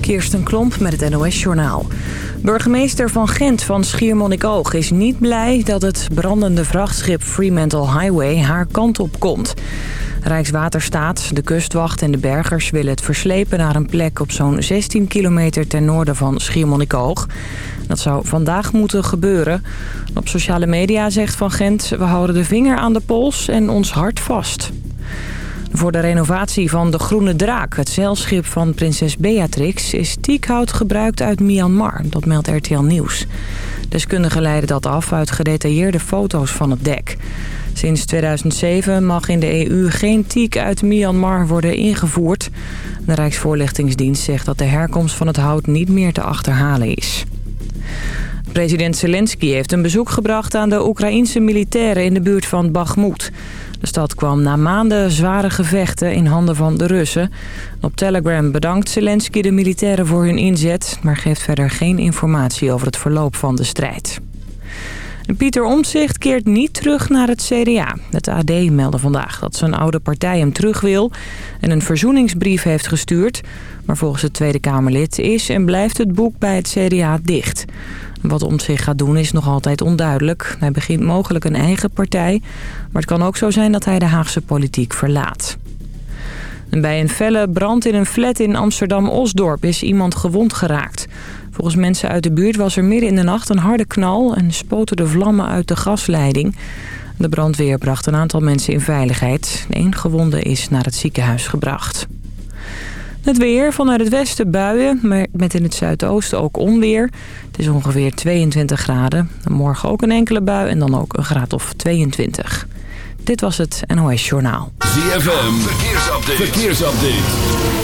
Kirsten Klomp met het NOS-journaal. Burgemeester van Gent van Schiermonnikoog is niet blij dat het brandende vrachtschip Fremantle Highway haar kant op komt. Rijkswaterstaat, de kustwacht en de bergers willen het verslepen naar een plek op zo'n 16 kilometer ten noorden van Schiermonnikoog. Dat zou vandaag moeten gebeuren. Op sociale media zegt Van Gent, we houden de vinger aan de pols en ons hart vast. Voor de renovatie van de Groene Draak, het zeilschip van prinses Beatrix... is teakhout gebruikt uit Myanmar, dat meldt RTL Nieuws. Deskundigen leiden dat af uit gedetailleerde foto's van het dek. Sinds 2007 mag in de EU geen teak uit Myanmar worden ingevoerd. De Rijksvoorlichtingsdienst zegt dat de herkomst van het hout niet meer te achterhalen is. President Zelensky heeft een bezoek gebracht aan de Oekraïense militairen in de buurt van Bakhmut. De stad kwam na maanden zware gevechten in handen van de Russen. Op Telegram bedankt Zelensky de militairen voor hun inzet... maar geeft verder geen informatie over het verloop van de strijd. Pieter Omtzigt keert niet terug naar het CDA. Het AD meldde vandaag dat zijn oude partij hem terug wil... en een verzoeningsbrief heeft gestuurd. Maar volgens het Tweede Kamerlid is en blijft het boek bij het CDA dicht... Wat Omtzigt gaat doen is nog altijd onduidelijk. Hij begint mogelijk een eigen partij. Maar het kan ook zo zijn dat hij de Haagse politiek verlaat. bij een felle brand in een flat in Amsterdam-Osdorp is iemand gewond geraakt. Volgens mensen uit de buurt was er midden in de nacht een harde knal... en spoten de vlammen uit de gasleiding. De brandweer bracht een aantal mensen in veiligheid. Eén gewonde is naar het ziekenhuis gebracht. Het weer vanuit het westen buien, maar met in het zuidoosten ook onweer. Het is ongeveer 22 graden. Morgen ook een enkele bui en dan ook een graad of 22. Dit was het NOS Journaal. ZFM, verkeersupdate. verkeersupdate.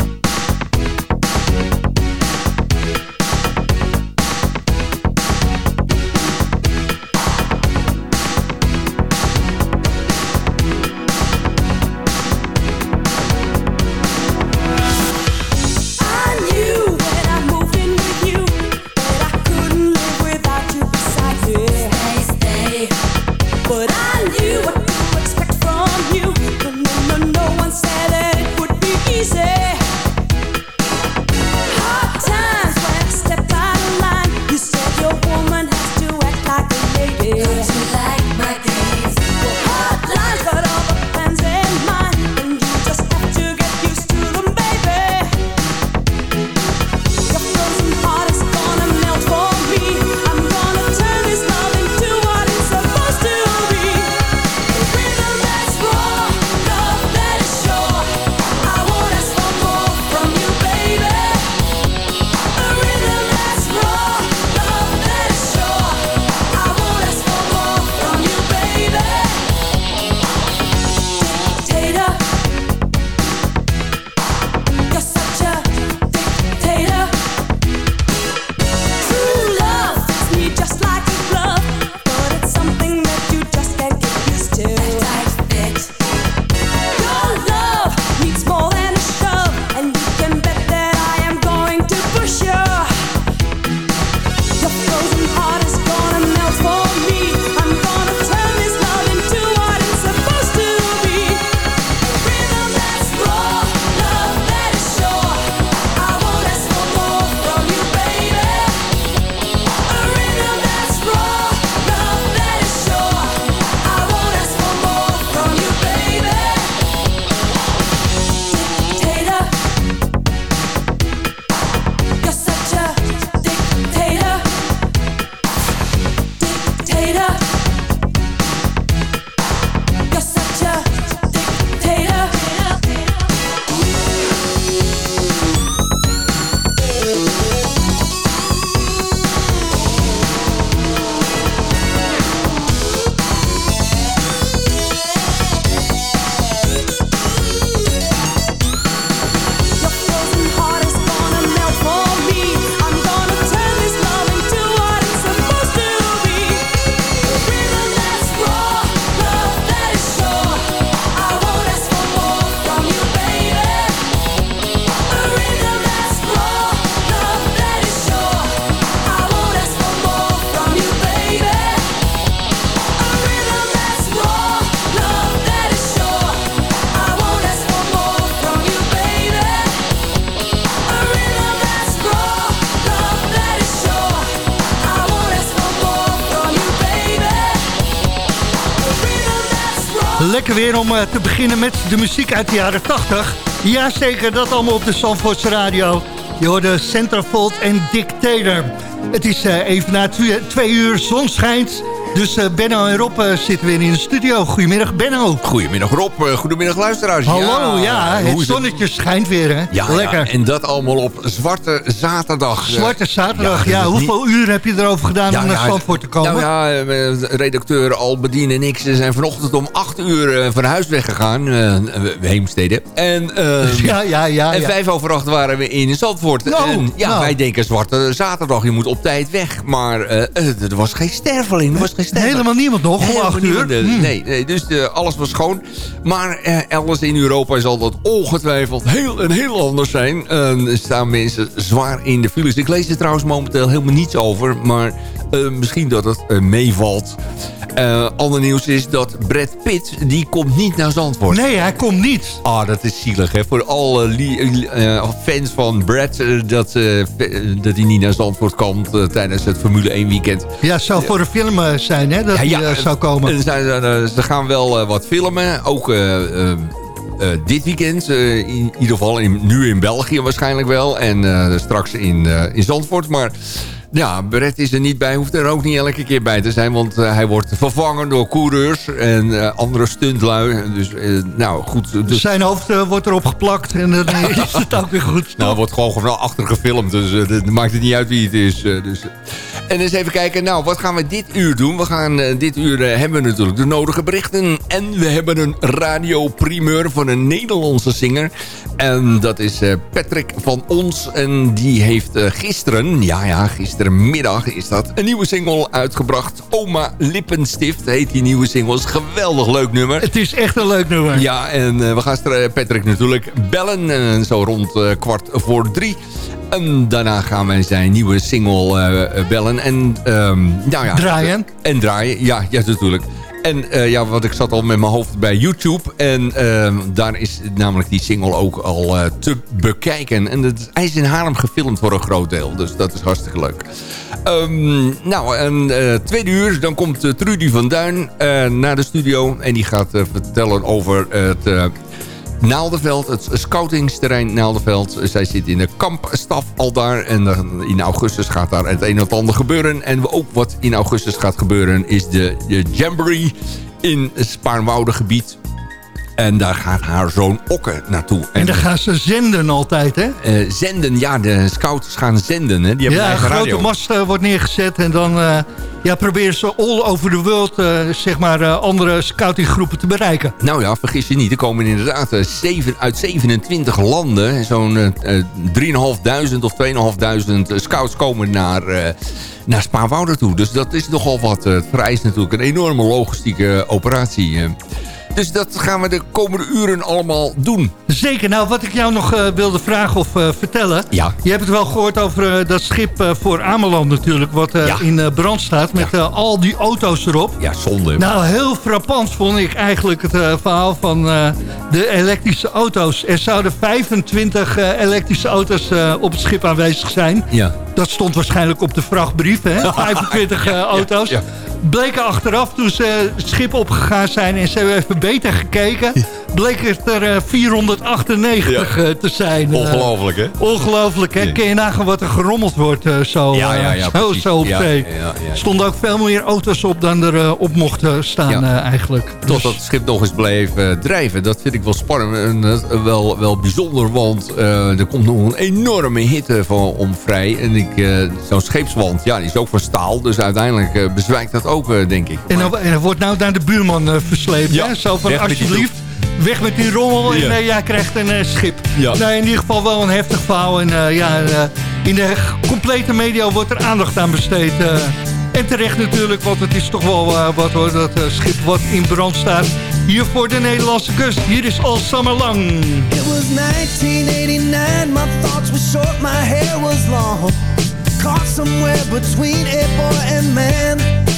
Beginnen met de muziek uit de jaren 80. Jazeker, dat allemaal op de Zandvoortse radio. Je hoorde Centerfold en Dictator. Het is even na twee, uur, zon schijnt... Dus uh, Benno en Rob uh, zitten weer in de studio. Goedemiddag Benno. Goedemiddag Rob, uh, goedemiddag luisteraars. Hallo, ja, ja het zonnetje schijnt weer hè. Ja, Lekker. Ja, en dat allemaal op Zwarte Zaterdag. Zwarte Zaterdag, ja. Hoeveel niet... uur heb je erover gedaan om naar Zandvoort te komen? Nou ja, redacteur Albedien en ik zijn vanochtend om 8 uur van huis weggegaan. Heemstede. En, ja, ja, ja, en vijf over acht waren we in Zandvoort. No, en ja, nou. wij denken Zwarte Zaterdag, je moet op tijd weg. Maar er was geen sterveling, er was geen Helemaal niemand nog om acht uur? Hmm. Nee, nee, dus uh, alles was schoon. Maar uh, elders in Europa zal dat ongetwijfeld heel en heel anders zijn. Er staan mensen zwaar in de files. Ik lees er trouwens momenteel helemaal niets over. Maar misschien dat het meevalt. ander nieuws is dat Brad Pitt, die komt niet naar Zandvoort. Nee, hij komt niet. Ah, dat is zielig, hè. Voor alle fans van Brad, dat, dat hij niet naar Zandvoort komt tijdens het Formule 1 weekend. Ja, zou voor een film zijn, hè, dat ja, ja, zou komen. Ze, ze gaan wel wat filmen, ook... Uh, dit weekend. Uh, in ieder geval in, nu in België waarschijnlijk wel. En uh, straks in, in Zandvoort. Maar ja, Brett is er niet bij. Hoeft er ook niet elke keer bij te zijn. Want hij wordt vervangen door coureurs en andere stuntlui. Dus nou goed. Dus... Zijn hoofd wordt erop geplakt. En dan is het ook weer goed. Nou, wordt gewoon gewoon achter gefilmd. Dus het maakt het niet uit wie het is. dus... En eens even kijken, nou, wat gaan we dit uur doen? We gaan dit uur hebben we natuurlijk de nodige berichten. En we hebben een radioprimeur van een Nederlandse zinger. En dat is Patrick van Ons. En die heeft gisteren, ja ja, gisterenmiddag is dat... een nieuwe single uitgebracht. Oma Lippenstift heet die nieuwe single. is geweldig leuk nummer. Het is echt een leuk nummer. Ja, en we gaan Patrick natuurlijk bellen. zo rond kwart voor drie. En daarna gaan wij zijn nieuwe single uh, bellen. En, um, nou ja, draaien. En draaien, ja, ja natuurlijk. En uh, ja, wat ik zat al met mijn hoofd bij YouTube. En uh, daar is namelijk die single ook al uh, te bekijken. En het, hij is in Haarlem gefilmd voor een groot deel. Dus dat is hartstikke leuk. Um, nou, en tweede uur, dan komt Trudy van Duin naar de studio. En die gaat vertellen over het Naaldenveld, het scoutingsterrein Naaldenveld. Zij zit in de kampstaf al daar. En in augustus gaat daar het een en ander gebeuren. En ook wat in augustus gaat gebeuren is de, de Jamboree in het Spaarnwoudegebied. En daar gaat haar zoon Okke naartoe. En, en daar gaan ze zenden altijd, hè? Uh, zenden, ja, de scouts gaan zenden. Hè? Die hebben ja, een grote radio. mast uh, wordt neergezet en dan uh, ja, proberen ze all over the world... zeg maar andere scoutinggroepen te bereiken. Nou ja, vergis je niet. Er komen inderdaad zeven, uit 27 landen... zo'n 3.500 of 2.500 scouts komen naar naar Spaarwouder toe. Dus dat is nogal wat. Het vereist natuurlijk een enorme logistieke operatie. Dus dat gaan we de komende uren allemaal doen. Zeker. Nou, wat ik jou nog uh, wilde vragen of uh, vertellen. Ja. Je hebt het wel gehoord over uh, dat schip voor Ameland natuurlijk. Wat ja. in brand staat met ja. al die auto's erop. Ja, zonde. Nou, heel frappant vond ik eigenlijk het verhaal van de elektrische auto's. Er zouden 25 elektrische auto's op het schip aanwezig zijn. Ja. Dat stond waarschijnlijk op de vrachtbrief, hè? 25 auto's. Ja, bleken achteraf toen ze het schip opgegaan zijn en ze hebben even beter gekeken... bleek het er 498 ja. te zijn. Ongelooflijk, hè? Ongelooflijk, hè? Ja. Kun je nagaan wat er gerommeld wordt zo, ja, ja, ja, zo, zo op zee. Stonden ook veel meer auto's op dan er op mochten staan eigenlijk. Totdat dus... het schip nog eens bleef drijven. Dat vind ik wel spannend en wel, wel bijzonder, want er komt nog een enorme hitte van, om vrij. En zo'n scheepswand, ja, die is ook van staal. Dus uiteindelijk bezwijkt dat ook, uh, denk ik. En dan, en dan wordt nou naar de buurman uh, versleept. Ja, hè? Zo van, alsjeblieft, weg met die rommel en ja. uh, jij krijgt een uh, schip. Ja. Nou, in ieder geval wel een heftig verhaal. En uh, ja, in de complete media wordt er aandacht aan besteed. en terecht natuurlijk, want het is toch wel wat hoor, dat schip wat in brand staat. Hier voor de Nederlandse kust. Hier is All Summer Long. It was 1989, my thoughts were short, my hair was long. Caught somewhere between a boy and man.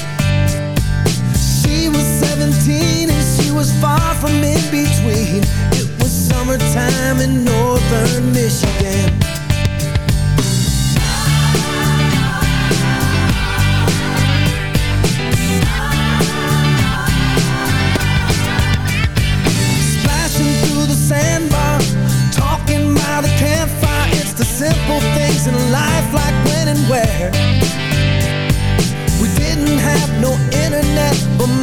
17 and she was far from in between. It was summertime in northern Michigan. Splashing through the sandbar Talking by the campfire. It's the simple things in life like when and where. We didn't have no internet but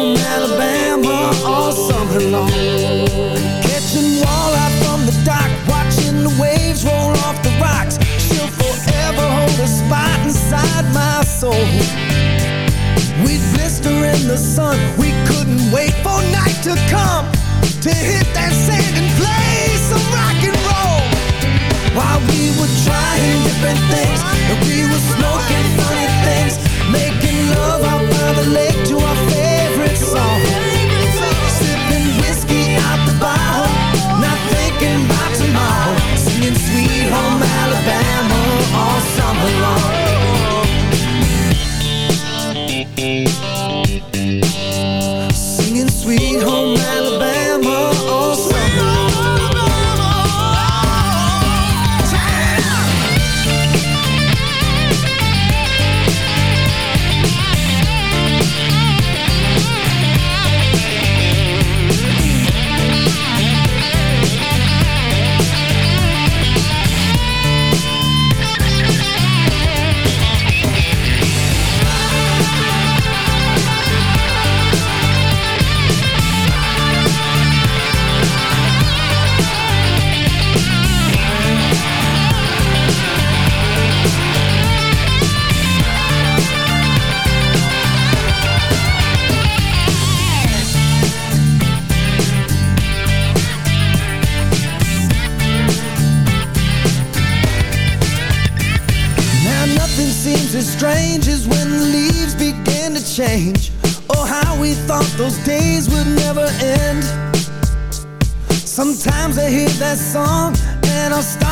long. Catching walleye from the dock, watching the waves roll off the rocks. She'll forever hold a spot inside my soul. We'd blister in the sun, we couldn't wait for night to come to hit that sand and play some rock and roll. While we were trying different things, and we were smoking funny things, making love out by the lake to our favorite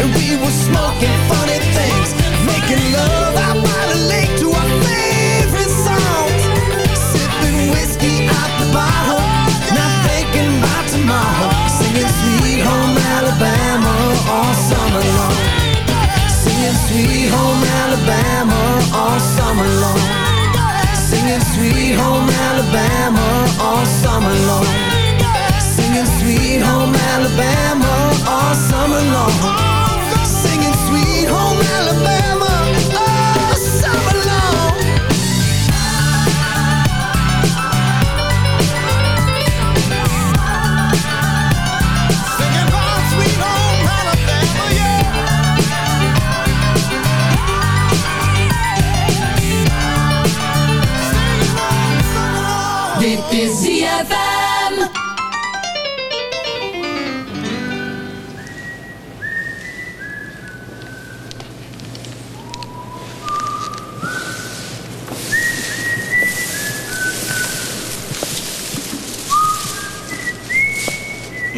and we were smoking funny things, making love out by the lake to our favorite songs. Sipping whiskey the not thinking about tomorrow. Singing Sweet Home Alabama all summer long. Singing Sweet Home Alabama all summer long. Singing Sweet Home Alabama all summer long. Singing Sweet Home Alabama all summer long. Sweet Home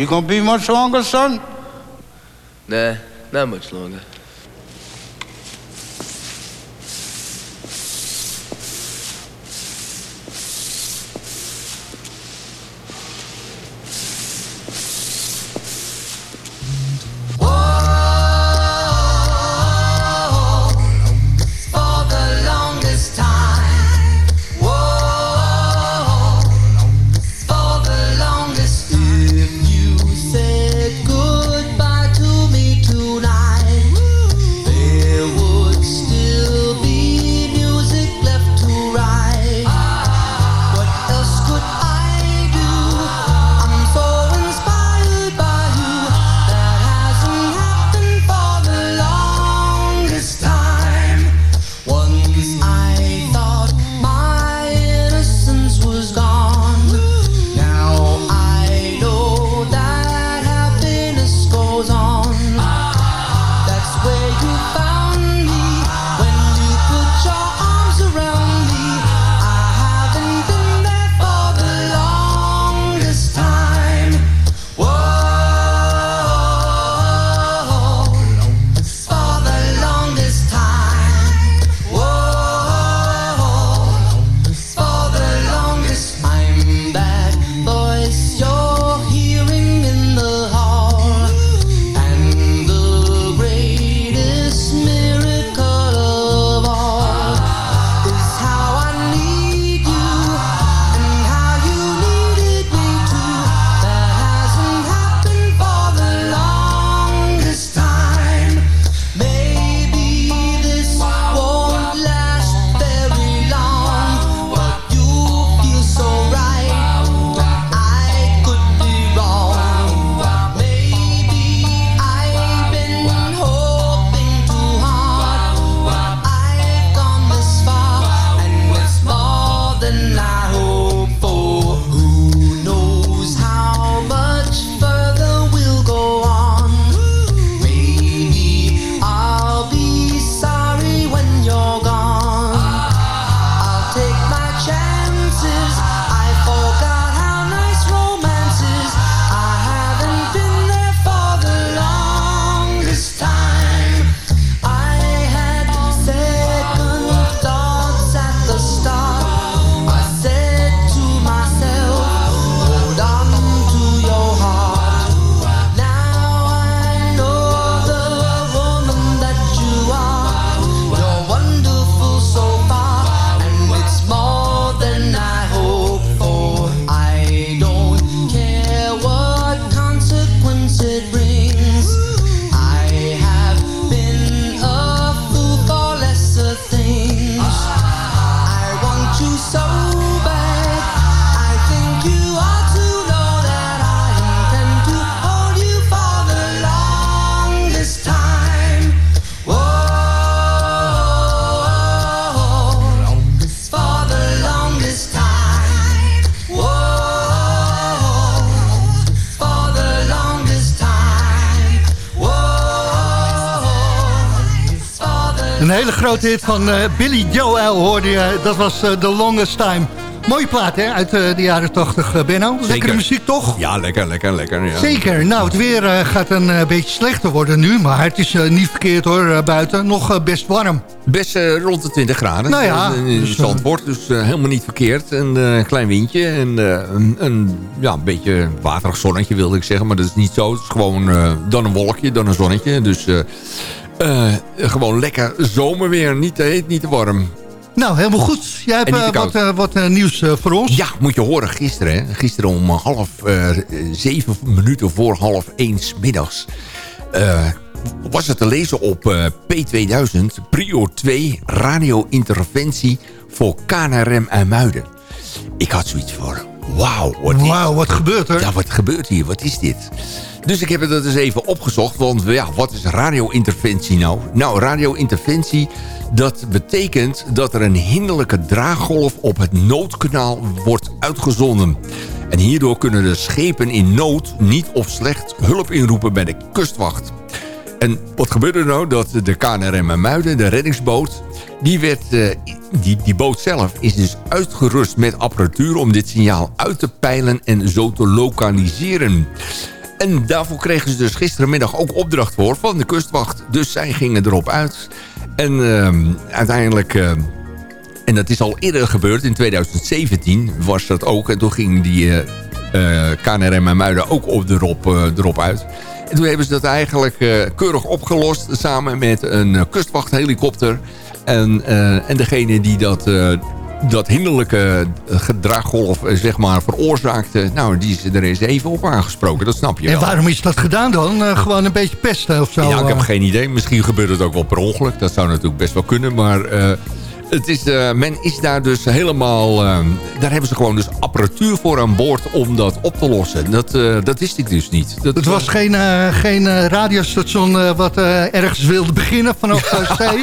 You gonna be much longer, son? Nah, not much longer. Grote hit van uh, Billy Joel hoorde je. Dat was uh, The Longest Time. Mooie plaat hè, uit uh, de jaren 80, Benno. Lekkere muziek toch? Ja, lekker, lekker, lekker. Ja. Zeker. Nou, het weer gaat een beetje slechter worden nu. Maar het is niet verkeerd hoor, buiten. Nog best warm. Best rond de 20 graden. Nou ja. In dus, Zandvoort, dus helemaal niet verkeerd. Een klein windje en een, een, ja, een beetje waterig zonnetje wilde ik zeggen. Maar dat is niet zo. Het is gewoon dan een wolkje, dan een zonnetje. Dus... Uh, gewoon lekker zomerweer. Niet te heet, niet te warm. Nou, helemaal goed. Jij hebt uh, wat, uh, wat nieuws voor ons. Ja, moet je horen. Gisteren, hè? gisteren om half zeven minuten voor half één middags... was het te lezen op P2000, Prio 2, radio-interventie voor KNRM en Muiden. Ik had zoiets voor, wauw, wat, wow, wat gebeurt er? Ja, wat gebeurt hier? Wat is dit? Dus ik heb het eens even opgezocht. Want ja, wat is radio-interventie nou? Nou, radio-interventie, dat betekent dat er een hinderlijke draaggolf op het noodkanaal wordt uitgezonden. En hierdoor kunnen de schepen in nood niet of slecht hulp inroepen bij de kustwacht. En wat gebeurde er nou? Dat de KNRM Muiden, de reddingsboot... Die, werd, uh, die, die boot zelf is dus uitgerust met apparatuur... om dit signaal uit te peilen en zo te lokaliseren. En daarvoor kregen ze dus gisterenmiddag ook opdracht voor van de kustwacht. Dus zij gingen erop uit. En uh, uiteindelijk... Uh, en dat is al eerder gebeurd. In 2017 was dat ook. En toen ging die uh, KNRM en Muiden ook op erop, erop uit. En toen hebben ze dat eigenlijk keurig opgelost. Samen met een kustwachthelikopter. En, en degene die dat dat hinderlijke gedraggolf eh, zeg maar, veroorzaakte... nou, die is er eens even op aangesproken, dat snap je wel. En waarom is dat gedaan dan? Uh, gewoon een beetje pesten of zo? Ja, ik heb geen idee. Misschien gebeurt het ook wel per ongeluk. Dat zou natuurlijk best wel kunnen, maar... Uh, het is, uh, men is daar dus helemaal... Uh, daar hebben ze gewoon dus apparatuur voor aan boord om dat op te lossen. Dat, uh, dat wist ik dus niet. Dat, het was geen, geen radiostation wat ergens wilde beginnen vanaf zee.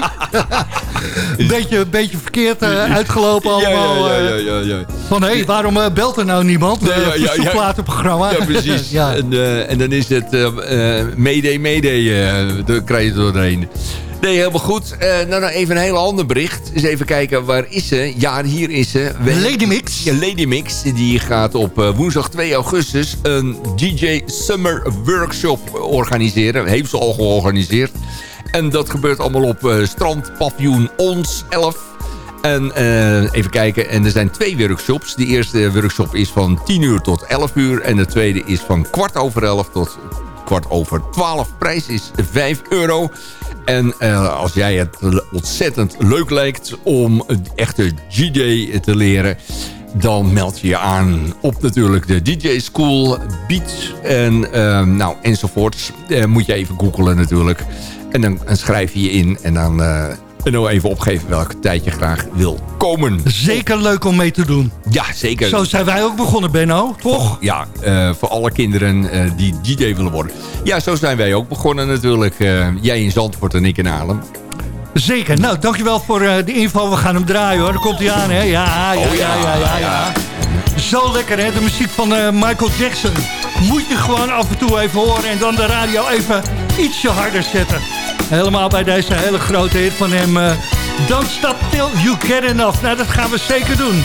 beetje, beetje verkeerd uitgelopen allemaal. Ja, ja, ja, ja, Van, hé, hey, waarom belt er nou niemand? Ja, ja, ja, ja, platenprogramma. Ja, precies. ja. En, en dan is het Mayday, Mayday. daar krijg je doorheen. Nee, helemaal goed. Uh, nou, nou, even een heel ander bericht. Eens even kijken, waar is ze? Ja, hier is ze. Lady Mix. Ja, Lady Mix. Die gaat op uh, woensdag 2 augustus een DJ Summer Workshop organiseren. Heeft ze al georganiseerd. En dat gebeurt allemaal op uh, strandpaviljoen Ons 11. En uh, even kijken, en er zijn twee workshops. De eerste workshop is van 10 uur tot 11 uur. En de tweede is van kwart over 11 tot kwart over 12. Prijs is 5 euro. En uh, als jij het ontzettend leuk lijkt om een echte DJ te leren... dan meld je je aan op natuurlijk de DJ School, Beat en uh, nou, enzovoorts. Uh, moet je even googelen natuurlijk. En dan schrijf je je in en dan en nou even opgeven welke tijd je graag wil komen. Zeker leuk om mee te doen. Ja, zeker. Zo zijn wij ook begonnen, Benno, toch? Ja, uh, voor alle kinderen uh, die DJ willen worden. Ja, zo zijn wij ook begonnen natuurlijk. Uh, jij in Zandvoort en ik in Haarlem. Zeker. Nou, dankjewel voor de info. We gaan hem draaien hoor. Daar komt hij aan, hè? Ja, ja, oh, ja, ja, ja, ja, Zo lekker, hè? De muziek van Michael Jackson. Moet je gewoon af en toe even horen en dan de radio even ietsje harder zetten. Helemaal bij deze hele grote hit van hem. Uh, Don't Stop Till You Get Enough. Nou, dat gaan we zeker doen.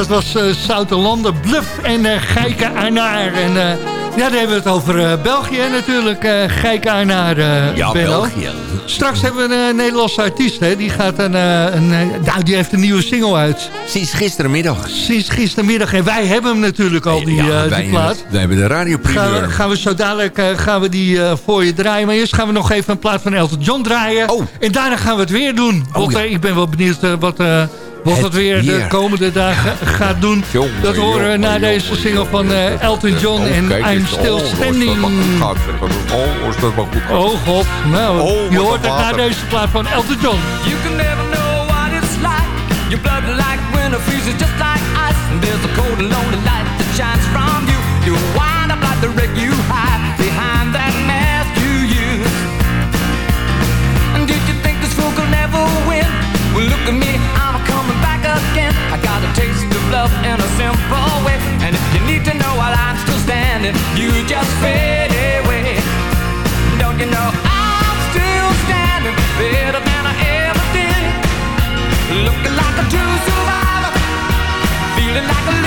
Dat was uh, Zoutelanden Bluff en uh, Geike Arnaar. En uh, ja, dan hebben we het over België natuurlijk. Uh, Geike Arnaar, Ja. België. Straks hebben we een Nederlandse artiest, hè. Die, gaat een, een, nou, die heeft een nieuwe single uit. Sinds gistermiddag. Sinds gistermiddag. En wij hebben hem natuurlijk al, die, ja, die plaat. Wij hebben de radioprimeur. Gaan, we, gaan we zo dadelijk gaan we die voor je draaien. Maar eerst gaan we nog even een plaat van Elton John draaien. Oh. En daarna gaan we het weer doen. Oh, Want ja. ik ben wel benieuwd wat... Wat Het het weer de komende dagen gaat doen. Jongen, dat horen we na jongen, deze single van uh, Elton John Oh, en kijk I'm. Still Oh, Standing. dat gaat. Oh, was dat maar goed gaat. Oh god, nou, Oh, je hoort het na deze plaat van Elton John. You can never know what it's like. Your blood like winter freezes just like ice. And there's a cold and lonely light that shines from you. You wind up like the wreck you hide behind that mask you use. And did you think this fool could never win? Well, look at me, I'm feeling like a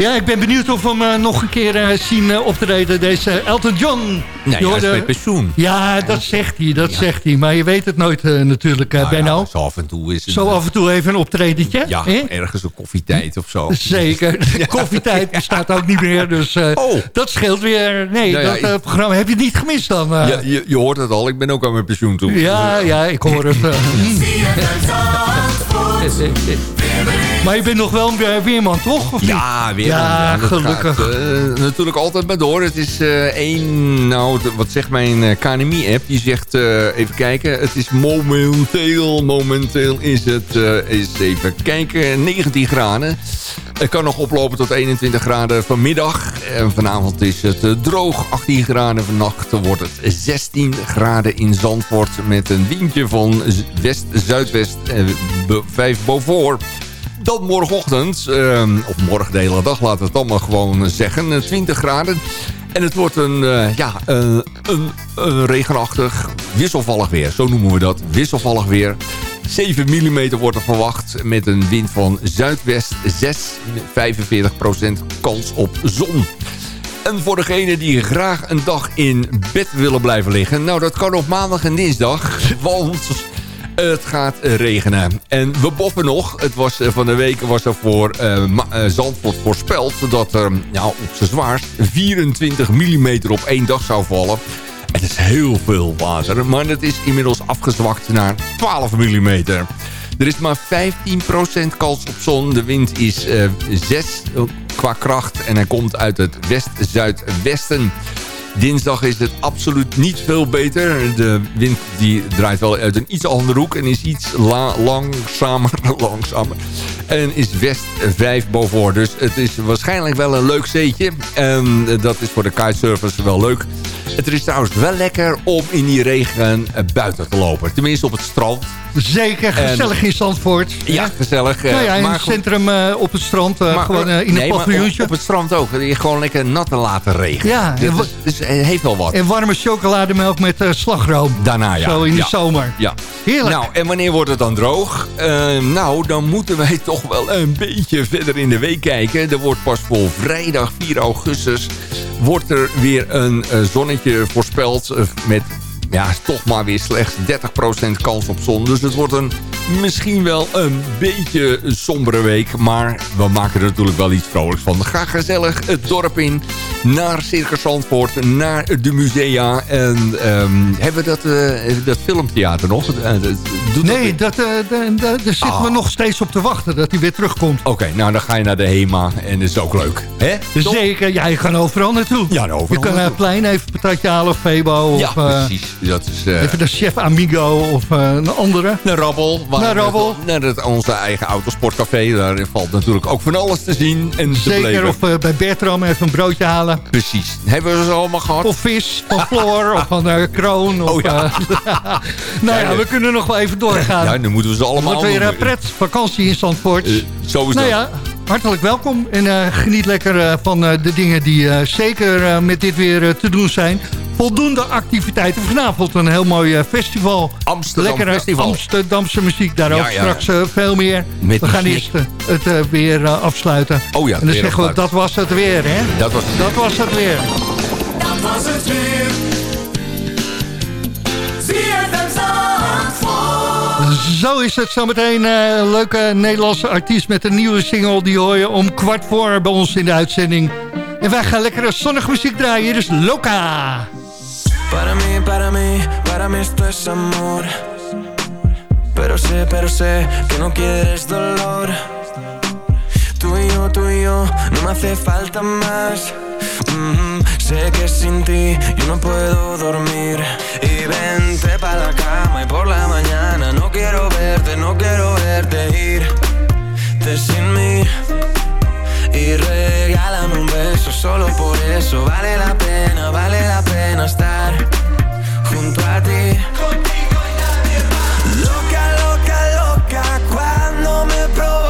Ja, ik ben benieuwd of we hem eh, nog een keer eh, zien eh, optreden, deze Elton John. Nee, is hoorde- met pensioen. Ja, dat zegt hij, dat zegt hij. Maar je weet het nooit natuurlijk, eh, Nou ja, Benno. zo af en toe is het... Zo af en toe even een optredentje. Ja, ergens een koffietijd of zo. Zeker. De koffietijd bestaat ook niet meer. Dus eh, Oh. dat scheelt weer. Nee, Nou ja, dat ik- programma heb je niet gemist dan. Ja, je, je hoort het al, ik ben ook aan mijn pensioen toe. ja, ja, ik hoor het. Maar je bent nog wel een weer- weerman, toch? Of? Ja, weer. Ja, dat gelukkig. gaat, eh, natuurlijk altijd maar door. Het is eh, één... Nou, wat zegt mijn eh, KNMI-app? Die zegt, even kijken. Het is momenteel, momenteel is het, eens even kijken, 19 graden. Het kan nog oplopen tot 21 graden vanmiddag. En vanavond is het eh, droog, 18 graden. Vannacht wordt het 16 graden in Zandvoort... met een windje van west-zuidwest en 5 boven. Dan morgenochtend, eh, of morgen de hele dag, laten we het maar gewoon zeggen, eh, 20 graden. En het wordt een, eh, ja, een, een regenachtig, wisselvallig weer. Zo noemen we dat, wisselvallig weer. 7 mm wordt er verwacht met een wind van zuidwest 6, 45% kans op zon. En voor degenen die graag een dag in bed willen blijven liggen... nou, dat kan op maandag en dinsdag, want het gaat regenen. En we boffen nog. Het was, eh, van de week was er voor eh, eh, Zandvoort voorspeld... dat er nou, op zijn zwaarst 24 mm op één dag zou vallen. Het is heel veel water, maar het is inmiddels afgezwakt naar 12 mm. Er is maar 15% kans op zon. De wind is eh 6 qua kracht en hij komt uit het west-zuidwesten. Dinsdag is het absoluut niet veel beter. De wind die draait wel uit een iets andere hoek en is iets la- langzamer, langzamer. En is west 5 boven. Dus het is waarschijnlijk wel een leuk zeetje. En eh, dat is voor de kitesurfers wel leuk. Het is trouwens wel lekker om in die regen eh, buiten te lopen. Tenminste op het strand. Zeker, gezellig in Zandvoort. Ja, gezellig. eh, Nou ja, in maar het goed- centrum op het strand, maar- gewoon in nee, een paviljoentje. Op, het strand ook. Je gewoon lekker nat te laten regenen. Ja, dus, dus heeft wel wat. En warme chocolademelk met eh, slagroom. Daarna ja. Zo in de zomer. Ja. Heerlijk. Nou, en wanneer wordt het dan droog? Eh, nou, dan moeten wij toch wel een beetje verder in de week kijken. Er wordt pas voor vrijdag 4 augustus... wordt er weer een eh, zonnetje voorspeld eh, met... Ja, toch maar weer slechts 30% kans op zon. Dus het wordt een, misschien wel een beetje een sombere week. Maar we maken er natuurlijk wel iets vrolijks van. Ga gezellig het dorp in. Naar Circus Zandvoort. Naar de musea. En ehm, hebben we dat, eh, dat filmtheater nog? Eh, dat- doet dat Nee, dat, eh, da- da- daar zitten we Ah. nog steeds op te wachten dat hij weer terugkomt. Oké, nou dan ga je naar de HEMA en dat is ook leuk. Hè? Zeker, ja, je kan overal naartoe. Ja, overal Je kan naar het plein even een patatje halen of Febo. Ja, of, precies. Dat is... eh, Even de chef Amigo of eh, een andere. Naar Rabbel. waar Naar Rabbel. Naar het, onze eigen autosportcafé. Daar valt natuurlijk ook van alles te zien en te Zeker, beleven. of eh, bij Bertram even een broodje halen. Precies. Hebben we ze allemaal gehad? Of vis van Floor of van Kroon. Of, Oh ja. nou ja, we kunnen nog wel even doorgaan. Ja, dan moeten we ze allemaal Wordt weer pret, vakantie in Zandvoort. Zo is nou dat. ja, hartelijk welkom. En geniet lekker van de dingen die zeker met dit weer te doen zijn. Voldoende activiteiten. Vanavond een heel mooi eh, festival. Amsterdam Lekkere Festival. Amsterdamse muziek. Daarover Ja, ja. straks eh, veel meer. Met we gaan snik. eerst eh, het weer afsluiten. Oh ja, en dan weer zeggen we, afsluiten. dat was het weer, hè? Dat was Dat was het weer. Dat was het weer. Zo is het zometeen. Een leuke Nederlandse artiest met een nieuwe single. Die hoor je om kwart voor bij ons in de uitzending. En wij gaan lekkere zonnige muziek draaien. Hier is Loca. Para mí, para mí, para mí esto es amor. Pero sé, pero sé que no quieres dolor. Tú y yo, tú y yo, no me hace falta más. Mhm, Sé que sin ti yo no puedo dormir. Y vente pa' la cama y por la mañana no quiero verte, no quiero verte irte sin mí. Y regálame un beso, solo por eso vale la pena, vale la pena estar junto a ti. Loca, loca, loca, cuando me provoca,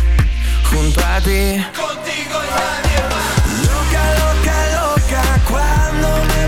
junto. Contigo nadie más. Loca, loca, loca, cuando me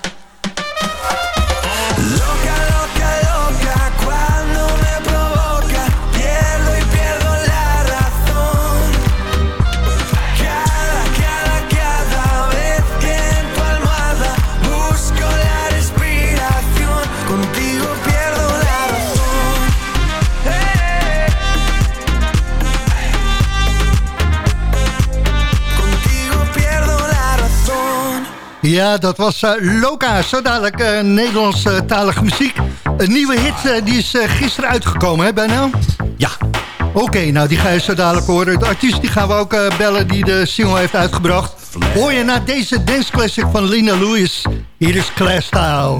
Ja, dat was eh, Loka. Zo dadelijk eh Nederlandstalige muziek. Een nieuwe hit eh, die is gisteren uitgekomen, hè bijna? Ja. Oké, nou die ga je zo dadelijk horen. De artiest die gaan we ook bellen die de single heeft uitgebracht. Hoor je na deze dance classic van Lina Lewis. Hier is Class Style.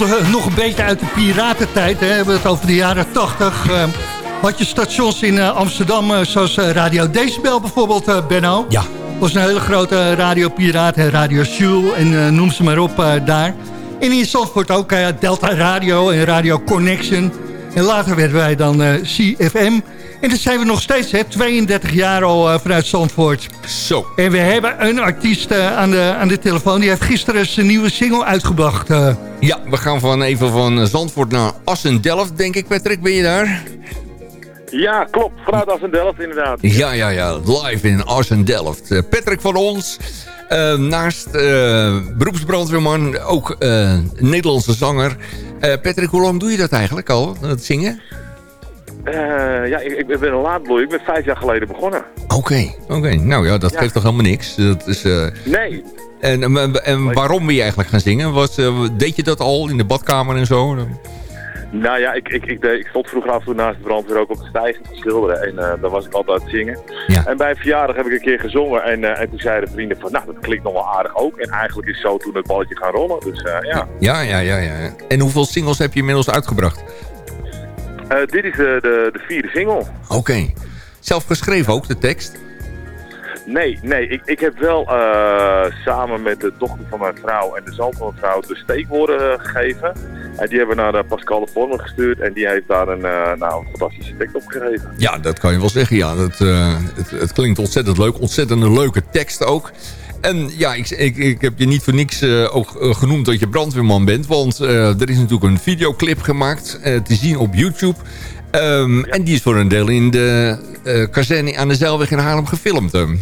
Komt eh, nog een beetje uit de piratentijd. Hè. We hebben het over de jaren 80. eh, had je stations in eh, Amsterdam, zoals Radio Decibel bijvoorbeeld, Benno. Ja. was een hele grote radiopiraat, hè, Radio Jules en noem ze maar op daar. En in Zandvoort ook Delta Radio en Radio Connection. En later werden wij dan CFM. En dat zijn we nog steeds, hè, 32 jaar al eh, vanuit Zandvoort. Zo. En we hebben een artiest eh, aan, de, aan de telefoon. Die heeft gisteren zijn nieuwe single uitgebracht. eh. Ja, we gaan van even van Zandvoort naar Assen-Delft, denk ik, Patrick. Ben je daar? Ja, klopt. Vanuit Assendelft inderdaad. Ja, ja, ja. Live in Assen-Delft. Eh, Patrick van ons. eh, naast eh, beroepsbrandweerman, ook eh, Nederlandse zanger. Eh, Patrick, hoe lang doe je dat eigenlijk al, dat zingen? Eh, ja, ik, ik ben een laadbloei. Ik ben vijf jaar geleden begonnen. Oké, oké. Nou ja, dat Ja. geeft toch helemaal niks. Dat is, eh, Nee. en, en, en waarom ben je eigenlijk gaan zingen? Was, eh, deed je dat al in de badkamer en zo? Nou ja, ik, ik, ik, deed- ik stond vroeger af en toe naast de brandweer ook op de stijger te schilderen. En eh dan was ik altijd aan het zingen. Ja. En bij een verjaardag heb ik een keer gezongen. En, eh, en toen zeiden vrienden van, nou, dat klinkt nog wel aardig ook. En eigenlijk is zo toen het balletje gaan rollen. Dus eh, ja. Ja, ja, ja, ja. En hoeveel singles heb je inmiddels uitgebracht? Eh, dit is de, de, de vierde single. Oké. Zelf geschreven ook, de tekst? Nee, nee. Ik, ik heb wel eh, samen met de dochter van mijn vrouw en de zoon van mijn vrouw de steekwoorden eh, gegeven. En die hebben we naar uh, Pascal de Vormer gestuurd en die heeft daar een, nou, een fantastische tekst op gegeven. Ja, dat kan je wel zeggen. Ja, dat, het, het klinkt ontzettend leuk. Ontzettend een leuke tekst ook. En ja, ik, ik, ik heb je niet voor niks eh, ook eh, genoemd dat je brandweerman bent. Want eh, er is natuurlijk een videoclip gemaakt te zien op YouTube. Ehm, En die is voor een deel in de kazerne aan de Zeilweg in Haarlem gefilmd. ehm.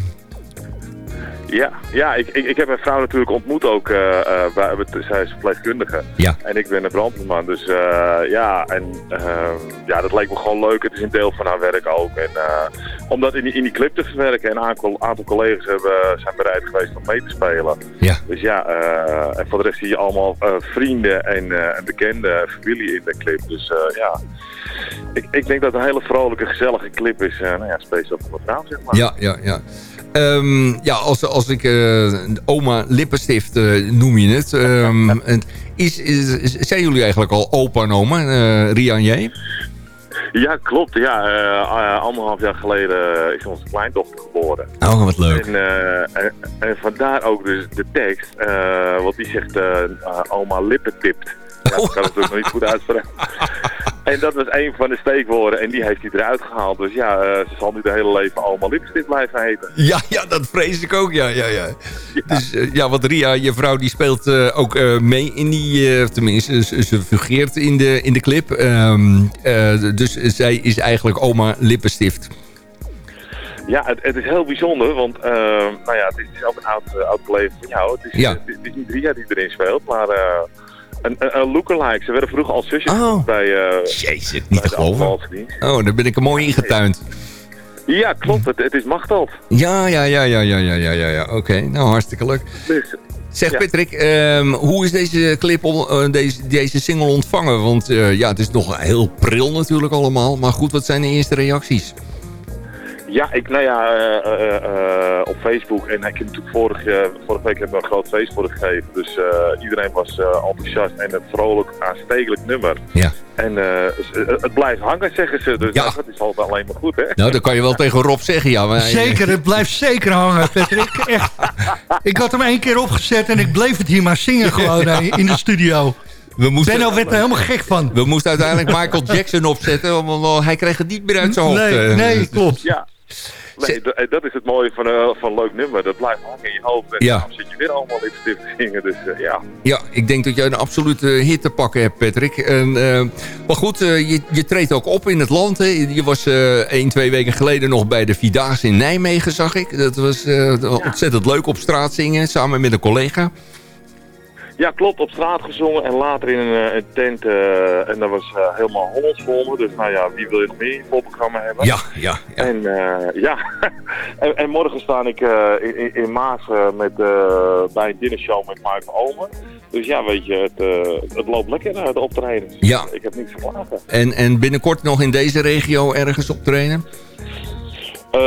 Ja, ja ik, ik, ik heb mijn vrouw natuurlijk ontmoet ook. eh eh, bij, zij is verpleegkundige. Ja. En ik ben een brandweerman. Dus eh, ja, en eh, ja, dat leek me gewoon leuk. Het is een deel van haar werk ook. En eh, om dat in die, in die clip te verwerken. En een aantal, aantal collega's hebben, zijn bereid geweest om mee te spelen. Ja. Dus ja, eh, en voor de rest zie je allemaal eh, vrienden en, eh, en bekende familie in de clip. Dus eh, ja, ik, ik denk dat het een hele vrolijke, gezellige clip is. eh, nou ja, speciaal voor mijn vrouw, zeg maar. Ja, ja, ja. Ehm, ja, als, als ik eh, oma Lippenstift eh, noem je het. ehm, en is, is, is- zijn jullie eigenlijk al opa en oma, Ria en jij? Ja, klopt. Ja, anderhalf jaar geleden is onze kleindochter geboren. Oh, wat leuk. En, en, en vandaar ook dus de tekst, want die zegt oma lippen tipt. Ja, dat kan ik natuurlijk nog niet goed uitspreken. En dat was een van de steekwoorden en die heeft hij eruit gehaald. Dus ja, eh, ze zal nu de hele leven oma lipstift blijven heten. Ja, ja, dat vrees ik ook, ja, ja, ja. Dus eh, ja, want Ria, je vrouw, die speelt eh, ook mee in die... tenminste, ze, ze fungeert in de, in de clip. Ehm, eh, dus zij is eigenlijk oma Lippenstift. Ja, het, het is heel bijzonder, want eh, nou ja, het is, het ook een oud, oud collega van jou. Het is, Ja. het, is- het is niet Ria die erin speelt, maar een, een, een lookalike. Ze werden vroeger al zusjes Oh. bij, eh Jezus, niet bij te geloven. Oh, daar ben ik er mooi ingetuind. Ja, klopt. Het, het is Machteld. Ja, ja, ja, ja, ja, ja, ja, ja. ja. Oké, nou hartstikke leuk. Dus, Zeg Ja. Patrick, ehm, hoe is deze clip, on- eh, deze, deze single ontvangen? Want eh, ja, het is nog heel pril natuurlijk allemaal. Maar goed, wat zijn de eerste reacties? Ja, ik, nou ja, eh, eh, eh, op Facebook. En ik heb natuurlijk vorige, vorige week hebben we een groot feest voor het gegeven. Dus eh, iedereen was eh, enthousiast en een vrolijk, aanstekelijk nummer. Ja. En eh, het, blijft hangen, zeggen ze. Dus Ja. dat is altijd alleen maar goed, hè? Nou, dat kan je wel tegen Rob zeggen, ja. Maar, Zeker, het blijft zeker hangen, Patrick. Echt. Ik had hem één keer opgezet en ik bleef het hier maar zingen gewoon in de studio. We moesten, Benno werd er helemaal gek van. we moesten uiteindelijk Michael Jackson opzetten, want hij kreeg het niet meer uit zijn hoofd. Nee, nee, klopt. Ja. Nee, d- dat is het mooie van, eh, van een leuk nummer. Dat blijft hangen in je hoofd. En Ja. dan zit je weer allemaal lipstift te zingen. Dus eh, ja. Ja, ik denk dat jij een absolute hit te pakken hebt, Patrick. En, eh, maar goed, eh, je, je treedt ook op in het land. Hè. Je was eh één, twee weken geleden nog bij de Vierdaagse in Nijmegen, zag ik. Dat was eh, ontzettend leuk op straat zingen, samen met een collega. Ja, klopt. Op straat gezongen en later in een, eh, een tent. eh, en dat was eh, helemaal Hollands voor me. Dus nou ja, wie wil je nog meer in je voorprogramma hebben? Ja, ja, ja. En ja, en, en morgen sta ik in, in- Maas met, bij een dinnershow met Michael Omen. Dus ja, weet je, het, het loopt lekker uit de optreden. Ja. Ik heb niks te klagen. En, en binnenkort nog in deze regio ergens optreden? Eh,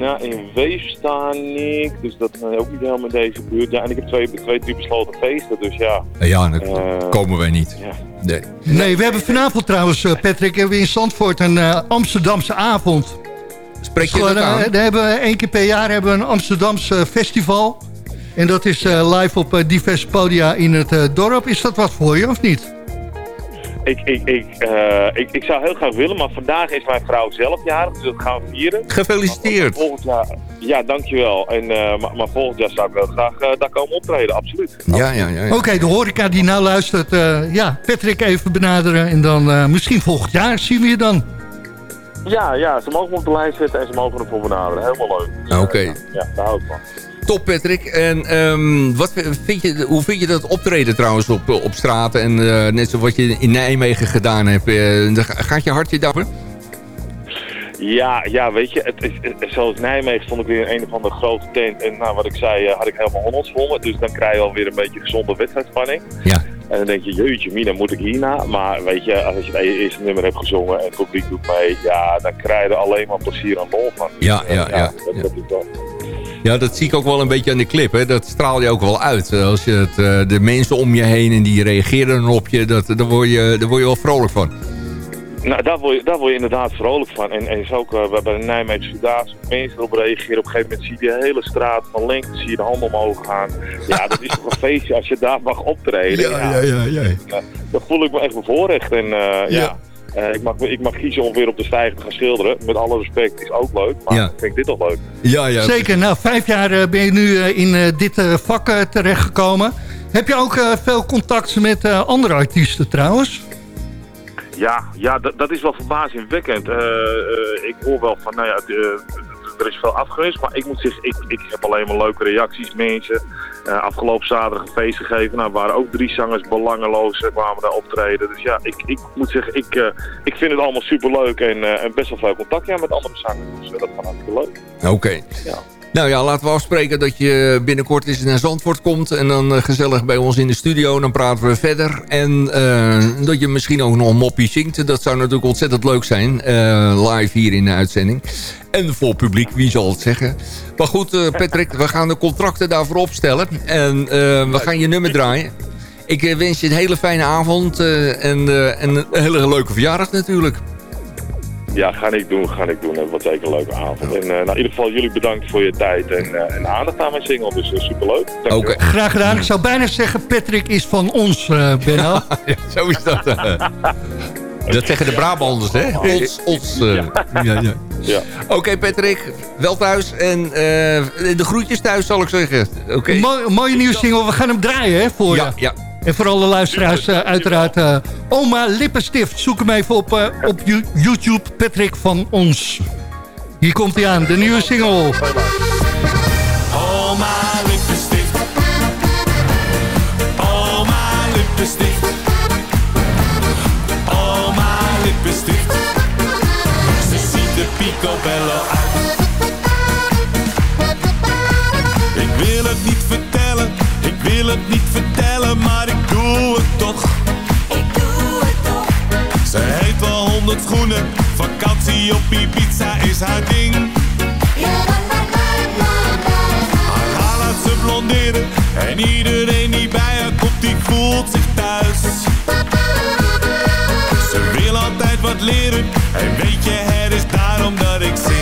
nou, in Weef sta ik, dus dat is ook niet helemaal in deze buurt. Ja, en ik heb twee, twee drie besloten feesten, dus ja. Eh, Ja, daar Eh, komen wij niet. Ja. Nee. Nee, we hebben vanavond trouwens, eh, Patrick, hebben we in Zandvoort een eh, Amsterdamse avond. Spreek je Gewoon, dat aan? daar hebben we één keer per jaar hebben we een Amsterdamse festival. En dat is eh, live op diverse podia in het eh, dorp. Is dat wat voor je of niet? Ik, ik, ik, eh, ik, ik zou heel graag willen, maar vandaag is mijn vrouw zelf jarig, dus dat gaan we vieren. Gefeliciteerd. Volgend jaar, ja, dankjewel. En, eh, maar, maar volgend jaar zou ik wel graag eh, daar komen optreden, absoluut. Ja, ja, ja. ja. Oké, de horeca die nou luistert, eh, ja, Patrick even benaderen. En dan eh, misschien volgend jaar zien we je dan. Ja, ja, ze mogen me op de lijst zetten en ze mogen ervoor benaderen. Helemaal leuk. Oké. ja, daar hou ik van. Top Patrick. En ehm, wat vind je, hoe vind je dat optreden trouwens op, op straat? En eh, net zoals wat je in Nijmegen gedaan hebt. eh, dan gaat je hartje dapper? Ja, ja, weet je, het is, het- zoals Nijmegen stond ik weer in een of andere grote tent. En nou, wat ik zei, eh, had ik helemaal Hollands me. Dus dan krijg je alweer een beetje gezonde wedstrijdspanning. Ja. En dan denk je, jeetje mina, moet ik hierna? Maar weet je, als je het eerste nummer hebt gezongen en het publiek doet mee, ja, dan krijg je er alleen maar plezier aan lol van. Dus, Ja, eh, ja, ja, Dat, dat is wel. Ja, dat zie ik ook wel een beetje aan de clip. Hè. Dat straal je ook wel uit. Eh, Als je het, eh, de mensen om je heen en die reageren dan op je, dat, daar, word je, daar word je wel vrolijk van. Nou, daar word, je, daar word je inderdaad vrolijk van. En, en is ook uh, bij de Nijmeegse Vierdaagse mensen erop reageren. Op een gegeven moment zie je de hele straat van links, zie je de handen omhoog gaan. Ja, dat is toch een feestje als je daar mag optreden. Ja, ja, ja. ja, ja. Dan voel ik me echt bevoorrecht. En uh, ja. ja. Uh, ik, mag, ik mag kiezen om weer op de stijger te gaan schilderen. Met alle respect, is ook leuk. Maar Ja. ik vind dit toch leuk. Ja, ja. Zeker. Nou, vijf jaar eh, ben je nu eh, in eh, dit eh, vak eh, terechtgekomen. Heb je ook eh, veel contact met eh, andere artiesten trouwens? Ja, ja dat, dat is wel verbazingwekkend. Eh, eh, ik hoor wel van, nou ja, de- er is veel afgewezen. Maar ik moet zeggen, ik, ik heb alleen maar leuke reacties. Mensen, eh, afgelopen zaterdag een feest gegeven. Nou, er waren ook drie zangers belangeloos eh, kwamen daar optreden. Dus ja, ik, ik moet zeggen, ik, eh, ik vind het allemaal superleuk. En, en best wel veel contact ja, met andere zangers. Dus dat gaat hartstikke leuk. Oké. Ja. Nou ja, laten we afspreken dat je binnenkort eens naar Zandvoort komt. En dan eh, gezellig bij ons in de studio. Dan praten we verder. En eh, dat je misschien ook nog een moppie zingt. Dat zou natuurlijk ontzettend leuk zijn. eh, live hier in de uitzending. En voor publiek, wie zal het zeggen. Maar goed, Patrick, we gaan de contracten daarvoor opstellen. En we gaan je nummer draaien. Ik wens je een hele fijne avond. en, en een hele leuke verjaardag natuurlijk. Ja, ga ik doen, ga ik doen. Het wordt zeker een leuke avond. En eh, nou, in ieder geval jullie bedankt voor je tijd en, eh, en aandacht aan mijn single. Dus uh, superleuk. Oké. Graag gedaan. Ik zou bijna zeggen, Patrick is van ons, eh Benno. Zo is dat. Dat zeggen de Brabanders, hè? Ons, ons. eh. ja, ja. Ja. Oké, Patrick. Wel thuis. En eh, de groetjes thuis, zal ik zeggen. Oké. Mooi, mooie nieuwe single. We gaan hem draaien hè, voor Ja, je. ja. En voor alle luisteraars eh, uiteraard eh, Oma Lippenstift. Zoek hem even op, eh, op You- YouTube. Patrick van ons. Hier komt hij aan, de nieuwe single. Oma lippenstift. Oma lippenstift. Oma lippenstift. Ze ziet er picobello uit. Ik wil het niet vertellen, ik wil het niet vertellen, Vakantie op pizza is haar ding. Haar haar laat ze blonderen. En iedereen die bij haar komt, die voelt zich thuis. Ze wil altijd wat leren. En weet je, het is daarom dat ik zing.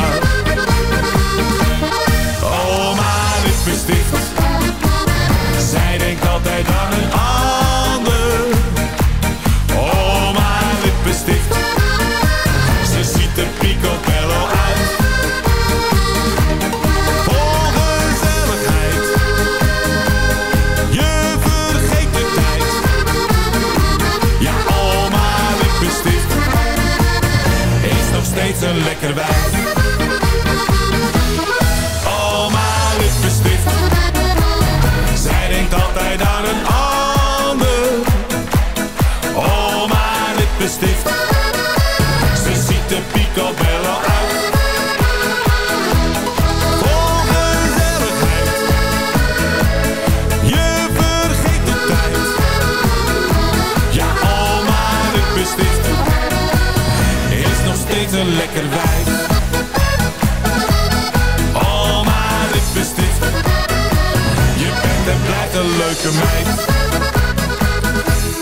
Leuke meid.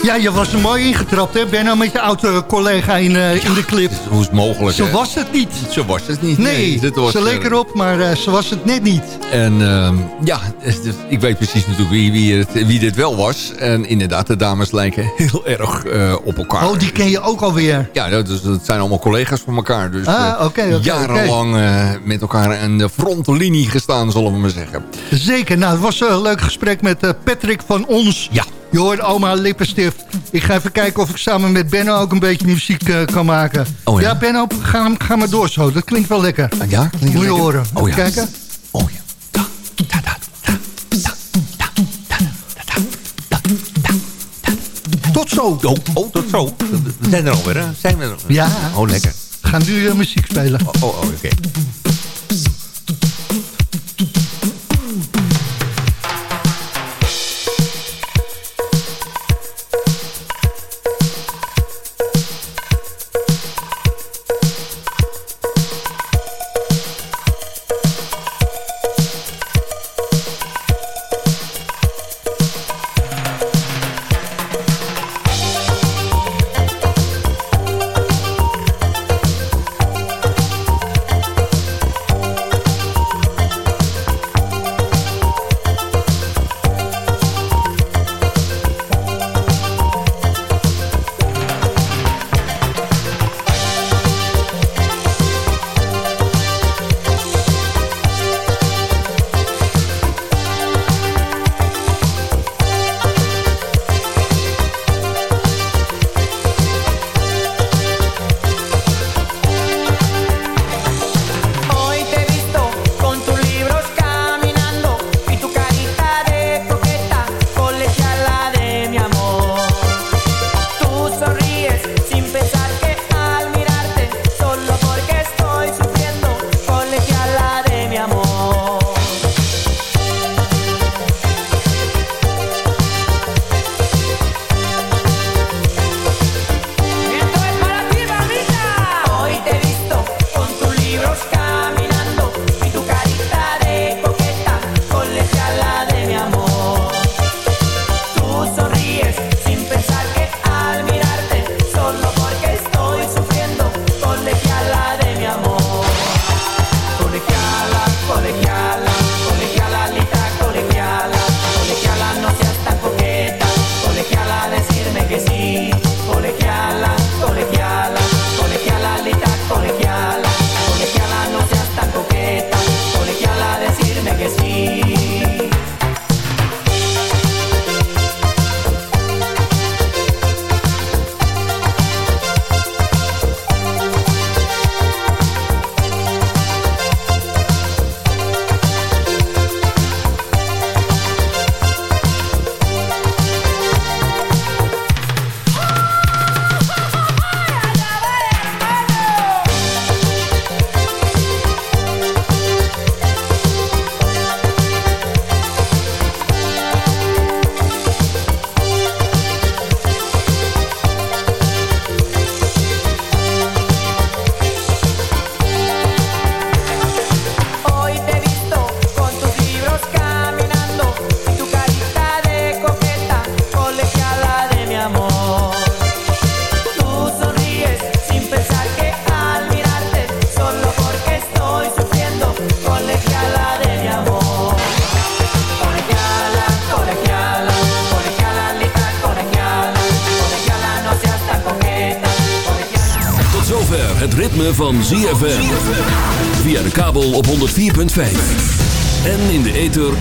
Ja, je was er mooi ingetrapt, hè? Benno, met je oude collega in, eh, in de clip. Hoe is het mogelijk? Zo hè? was het niet. Zo was het niet. Nee, dit was, ze leek eh, erop, maar eh, ze was het net niet. En ehm, ja, dus ik weet precies natuurlijk wie, wie, het, wie dit wel was. En inderdaad, de dames lijken heel erg eh, op elkaar. Oh, die ken je ook alweer. Ja, dat, is- dat zijn allemaal collega's van elkaar. Dus Ah, eh, oké, jarenlang eh, met elkaar aan de frontlinie gestaan, zullen we maar zeggen. Zeker. Nou, het was een leuk gesprek met Patrick van Ons. Ja. Je hoort oma Lippenstift. Ik ga even kijken of ik samen met Benno ook een beetje muziek kan maken. Oh, ja? Benno, ga, ga maar door zo. Dat klinkt wel lekker. Ah, ja? Klinkt Moet je lekker? horen. Oh, Even ja. kijken. Zo. Oh, oh, tot zo. We zijn er alweer, hè? Zijn we er? Ja. Oh, lekker. Gaan nu eh, muziek spelen. Oh, oh, oh, oké.